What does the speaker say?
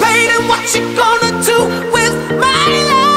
pain and what you gonna do with my life.